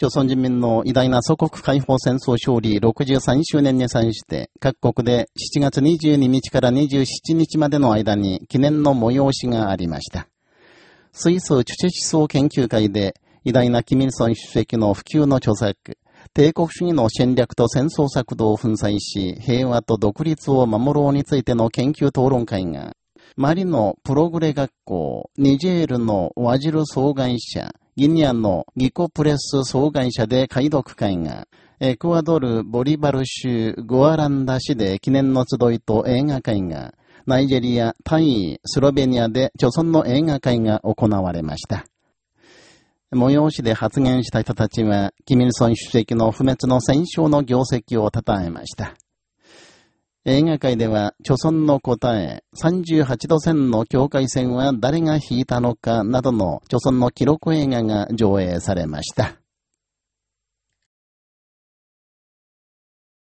朝鮮人民の偉大な祖国解放戦争勝利63周年に際して、各国で7月22日から27日までの間に記念の催しがありました。スイスチュチェ思想研究会で、偉大なキミルソン主席の普及の著作、帝国主義の戦略と戦争策動を粉砕し、平和と独立を守ろうについての研究討論会が、マリのプログレ学校、ニジェールのワジル総会社、ギニアのギコプレス総会社で解読会が、エクアドル・ボリバル州グアランダ市で記念の集いと映画会が、ナイジェリア、タイ、スロベニアで著村の映画会が行われました。催しで発言した人たちは、キミルソン主席の不滅の戦勝の業績を称えました。映画界では、著存の答え、38度線の境界線は誰が引いたのかなどの著存の記録映画が上映されました。